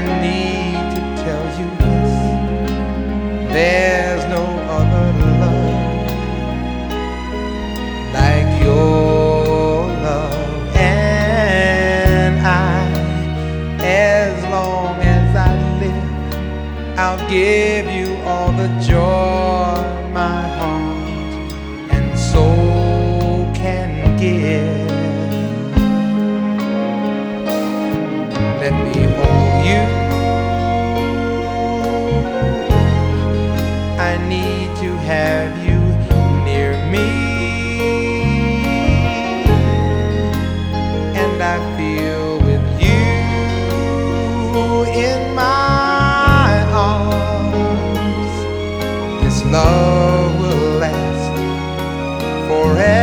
Need to tell you this. There's no other love like your love, and I, as long as I live, I'll give you all the joy my heart and soul can give. To have you near me. And I feel with you in my arms. This love will last forever.